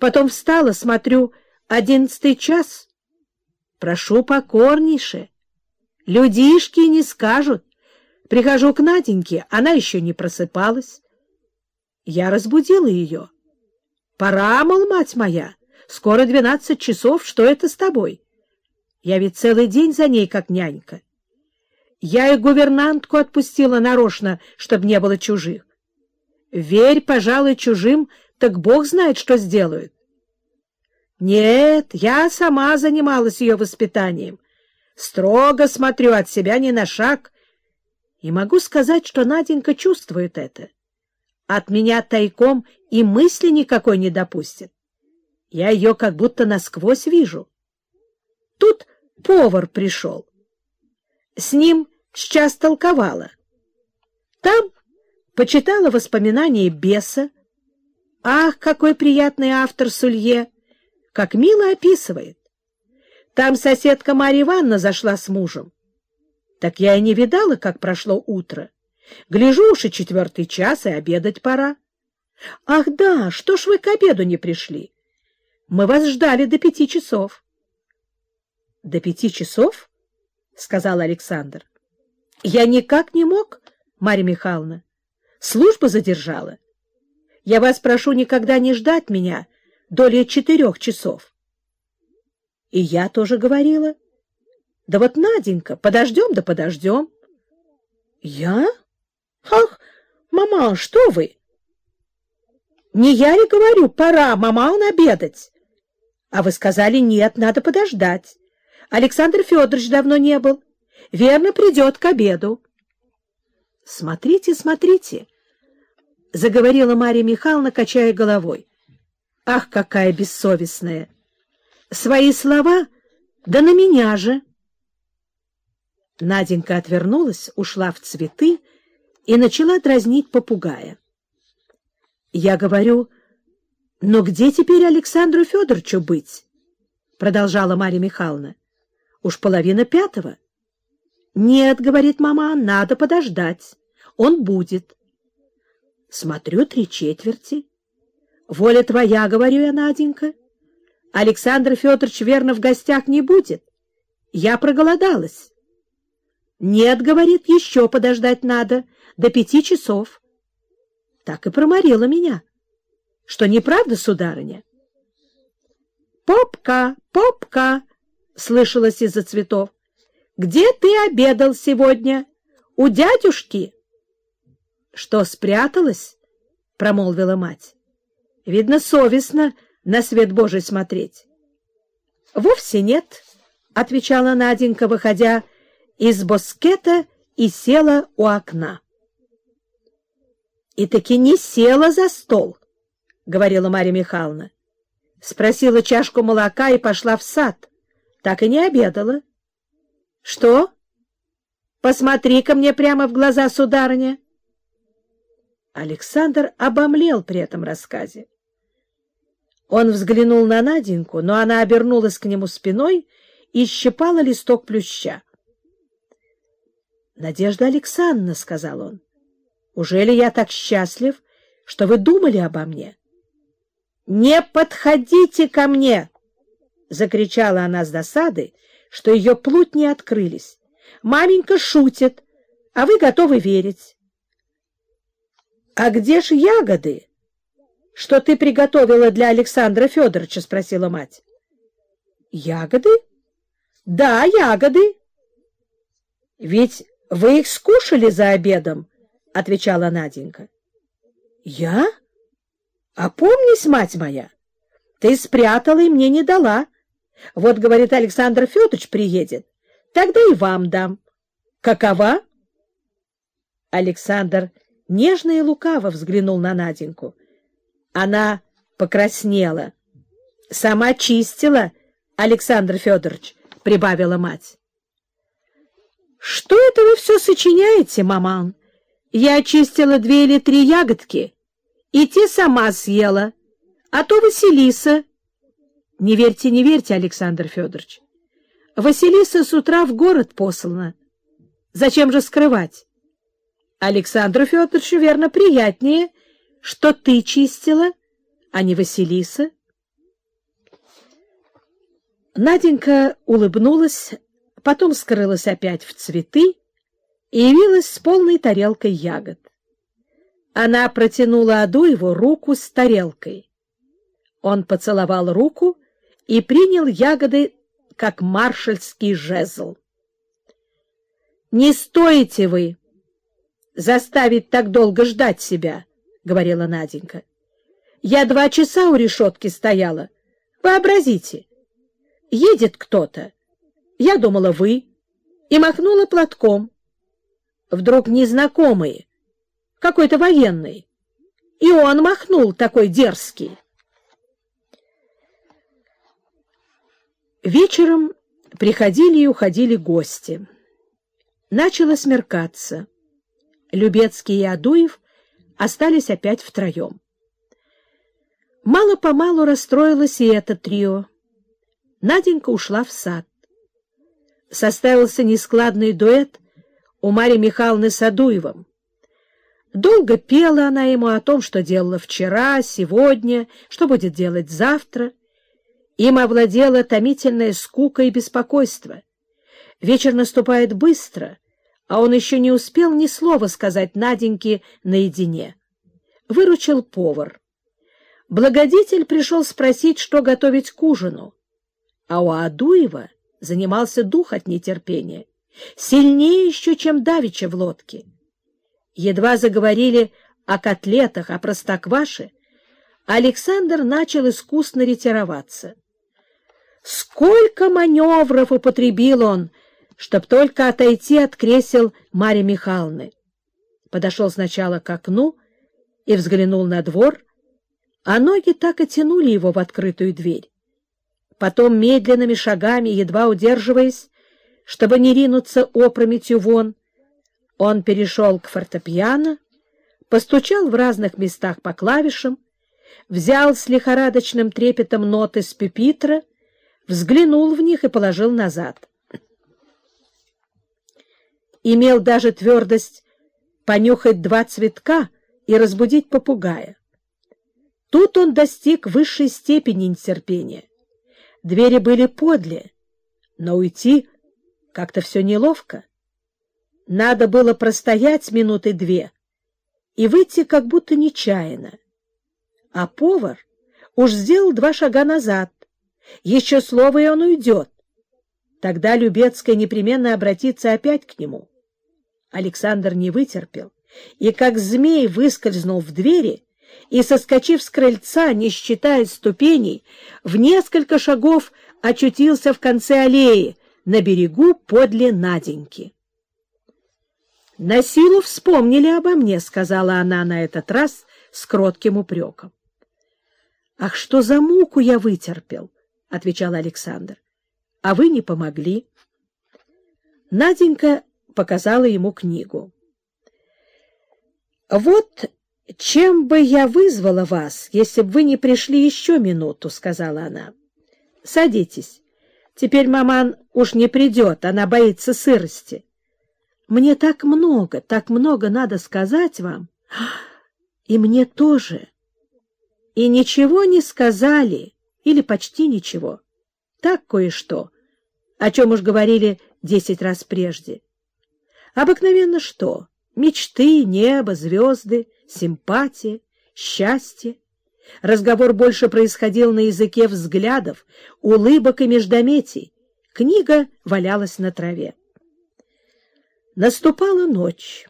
Потом встала, смотрю, одиннадцатый час. Прошу покорнейше. Людишки не скажут. Прихожу к Наденьке, она еще не просыпалась. Я разбудила ее. Пора, мол, мать моя, скоро двенадцать часов, что это с тобой? Я ведь целый день за ней как нянька. Я и гувернантку отпустила нарочно, чтобы не было чужих. Верь, пожалуй, чужим, так Бог знает, что сделают. Нет, я сама занималась ее воспитанием. Строго смотрю от себя ни на шаг. И могу сказать, что Наденька чувствует это. От меня тайком и мысли никакой не допустит. Я ее как будто насквозь вижу. Тут повар пришел. С ним сейчас толковала. Там почитала воспоминания беса. Ах, какой приятный автор Сулье! Как мило описывает. Там соседка Марья Ивановна зашла с мужем. Так я и не видала, как прошло утро. Гляжу уж и четвертый час, и обедать пора. Ах да, что ж вы к обеду не пришли? Мы вас ждали до пяти часов. — До пяти часов? — сказал Александр. — Я никак не мог, Марья Михайловна. Служба задержала. Я вас прошу никогда не ждать меня долей четырех часов. И я тоже говорила. Да вот, Наденька, подождем да подождем. Я? Ах, мама, что вы? Не я ли говорю, пора, мама, он обедать? А вы сказали, нет, надо подождать. Александр Федорович давно не был. Верно, придет к обеду. Смотрите, смотрите, — заговорила Марья Михайловна, качая головой. Ах, какая бессовестная! Свои слова, да на меня же. Наденька отвернулась, ушла в цветы и начала дразнить попугая. Я говорю, но где теперь Александру Федоровичу быть? Продолжала Марья Михайловна. Уж половина пятого. Нет, говорит мама, надо подождать. Он будет. Смотрю, три четверти. Воля твоя, говорю я, Наденька. Александр Федорович верно в гостях не будет. Я проголодалась. Нет, говорит, еще подождать надо, до пяти часов. Так и проморила меня. Что неправда, сударыня? «Попка, попка!» — слышалось из-за цветов. «Где ты обедал сегодня? У дядюшки?» «Что, спряталась?» — промолвила мать. «Видно, совестно на свет Божий смотреть? — Вовсе нет, — отвечала Наденька, выходя из боскета и села у окна. — И таки не села за стол, — говорила Марья Михайловна. Спросила чашку молока и пошла в сад. Так и не обедала. — Что? Посмотри-ка мне прямо в глаза, сударыня. Александр обомлел при этом рассказе. Он взглянул на Наденьку, но она обернулась к нему спиной и щипала листок плюща. — Надежда Александровна, — сказал он, — ужели я так счастлив, что вы думали обо мне? — Не подходите ко мне! — закричала она с досады, что ее плутни открылись. — Маменька шутит, а вы готовы верить. — А где ж ягоды? — Что ты приготовила для Александра Федоровича? — спросила мать. — Ягоды? — Да, ягоды. — Ведь вы их скушали за обедом, — отвечала Наденька. — Я? А помнись, мать моя, ты спрятала и мне не дала. Вот, говорит, Александр Федорович приедет, тогда и вам дам. Какова? Александр нежно и лукаво взглянул на Наденьку. Она покраснела. — Сама чистила, Александр Федорович, — прибавила мать. — Что это вы все сочиняете, маман? Я очистила две или три ягодки, и те сама съела, а то Василиса. Не верьте, не верьте, Александр Федорович. Василиса с утра в город послана. Зачем же скрывать? Александру Федоровичу, верно, приятнее — что ты чистила, а не Василиса. Наденька улыбнулась, потом скрылась опять в цветы и явилась с полной тарелкой ягод. Она протянула Адуеву руку с тарелкой. Он поцеловал руку и принял ягоды, как маршальский жезл. — Не стоите вы заставить так долго ждать себя, — говорила Наденька. — Я два часа у решетки стояла. Вообразите, едет кто-то. Я думала, вы. И махнула платком. Вдруг незнакомый, какой-то военный. И он махнул такой дерзкий. Вечером приходили и уходили гости. Начало смеркаться. Любецкий и Адуев остались опять втроем. Мало-помалу расстроилось и это трио. Наденька ушла в сад. Составился нескладный дуэт у Марьи Михайловны с Адуевым. Долго пела она ему о том, что делала вчера, сегодня, что будет делать завтра. Им овладела томительная скука и беспокойство. Вечер наступает быстро, а он еще не успел ни слова сказать Наденьке наедине. Выручил повар. Благодетель пришел спросить, что готовить к ужину а у Адуева занимался дух от нетерпения, сильнее еще, чем давеча в лодке. Едва заговорили о котлетах, о простокваше, Александр начал искусно ретироваться. Сколько маневров употребил он, чтоб только отойти от кресел Марьи Михайловны. Подошел сначала к окну и взглянул на двор, а ноги так и тянули его в открытую дверь. Потом медленными шагами, едва удерживаясь, чтобы не ринуться опрометью вон, он перешел к фортепиано, постучал в разных местах по клавишам, взял с лихорадочным трепетом ноты с пюпитра, взглянул в них и положил назад. Имел даже твердость понюхать два цветка и разбудить попугая. Тут он достиг высшей степени нетерпения. Двери были подле, но уйти как-то все неловко. Надо было простоять минуты две и выйти как будто нечаянно. А повар уж сделал два шага назад. Еще слово, и он уйдет. Тогда Любецкая непременно обратится опять к нему. Александр не вытерпел и, как змей, выскользнул в двери и, соскочив с крыльца, не считая ступеней, в несколько шагов очутился в конце аллеи, на берегу подле Наденьки. — На силу вспомнили обо мне, — сказала она на этот раз с кротким упреком. — Ах, что за муку я вытерпел, — отвечал Александр. — А вы не помогли. Наденька показала ему книгу. — Вот — Чем бы я вызвала вас, если бы вы не пришли еще минуту? — сказала она. — Садитесь. Теперь маман уж не придет, она боится сырости. Мне так много, так много надо сказать вам. И мне тоже. И ничего не сказали, или почти ничего. Так кое-что, о чем уж говорили десять раз прежде. Обыкновенно что? Мечты, небо, звезды, симпатия, счастье. Разговор больше происходил на языке взглядов, улыбок и междометий. Книга валялась на траве. Наступала ночь.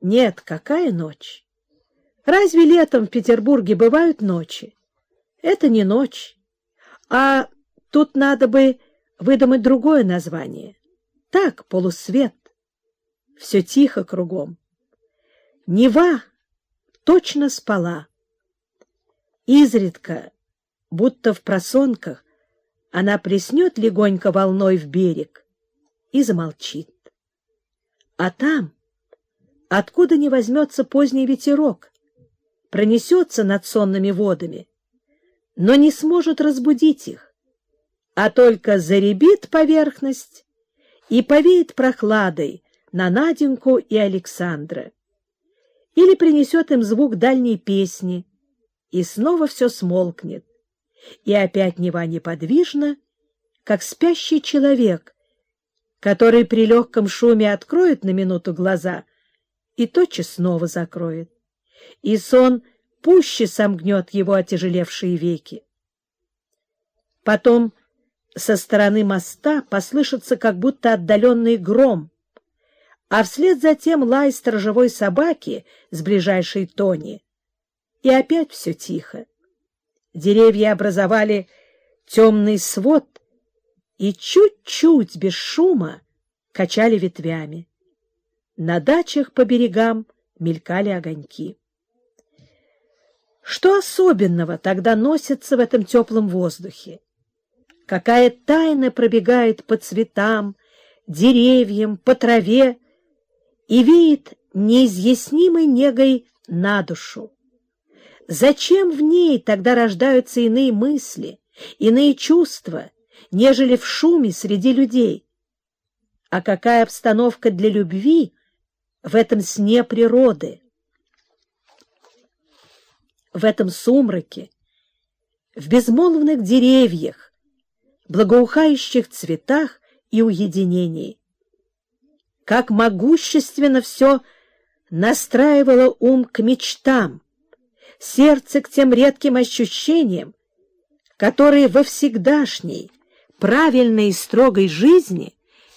Нет, какая ночь? Разве летом в Петербурге бывают ночи? Это не ночь. А тут надо бы выдумать другое название. Так, полусвет. Все тихо кругом. Нева точно спала. Изредка, будто в просонках, она приснет легонько волной в берег и замолчит. А там, откуда не возьмется поздний ветерок, пронесется над сонными водами, но не сможет разбудить их, а только заребит поверхность и повеет прохладой на Наденьку и Александра или принесет им звук дальней песни, и снова все смолкнет, и опять Нева неподвижно как спящий человек, который при легком шуме откроет на минуту глаза и тотчас снова закроет, и сон пуще сомкнет его отяжелевшие веки. Потом со стороны моста послышится как будто отдаленный гром, а вслед за тем лай сторожевой собаки с ближайшей тони. И опять все тихо. Деревья образовали темный свод и чуть-чуть без шума качали ветвями. На дачах по берегам мелькали огоньки. Что особенного тогда носится в этом теплом воздухе? Какая тайна пробегает по цветам, деревьям, по траве и веет неизъяснимой негой на душу? Зачем в ней тогда рождаются иные мысли, иные чувства, нежели в шуме среди людей? А какая обстановка для любви в этом сне природы? В этом сумраке, в безмолвных деревьях, благоухающих цветах и уединении. Как могущественно все настраивало ум к мечтам, сердце к тем редким ощущениям, которые во всегдашней, правильной и строгой жизни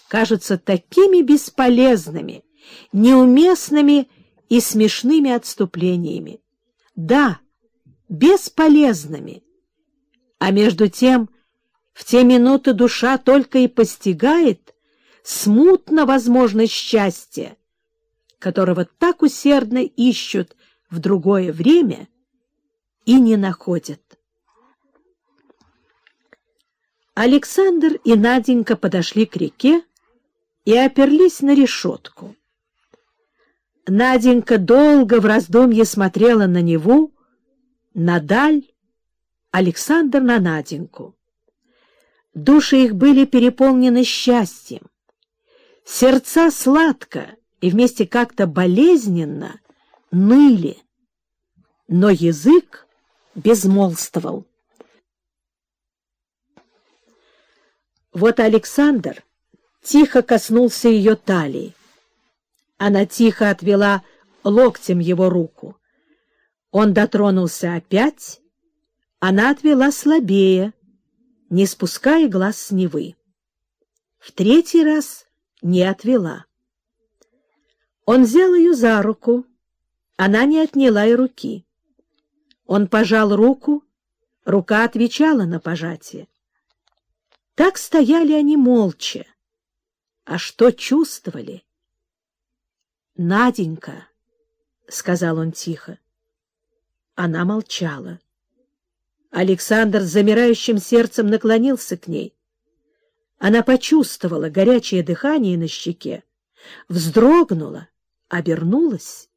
кажутся такими бесполезными, неуместными и смешными отступлениями. Да, бесполезными. А между тем в те минуты душа только и постигает смутно возможность счастья, которого так усердно ищут в другое время и не находят. Александр и Наденька подошли к реке и оперлись на решетку. Наденька долго в раздумье смотрела на Неву, на даль, Александр на Наденьку. Души их были переполнены счастьем. Сердца сладко и вместе как-то болезненно ныли, но язык безмолвствовал. Вот Александр тихо коснулся ее талии. Она тихо отвела локтем его руку. Он дотронулся опять, она отвела слабее, не спуская глаз с Невы. В третий раз не отвела. Он взял ее за руку, она не отняла и руки. Он пожал руку, рука отвечала на пожатие. Так стояли они молча. А что чувствовали? — Наденька, — сказал он тихо. Она молчала. Александр с замирающим сердцем наклонился к ней. Она почувствовала горячее дыхание на щеке, вздрогнула, обернулась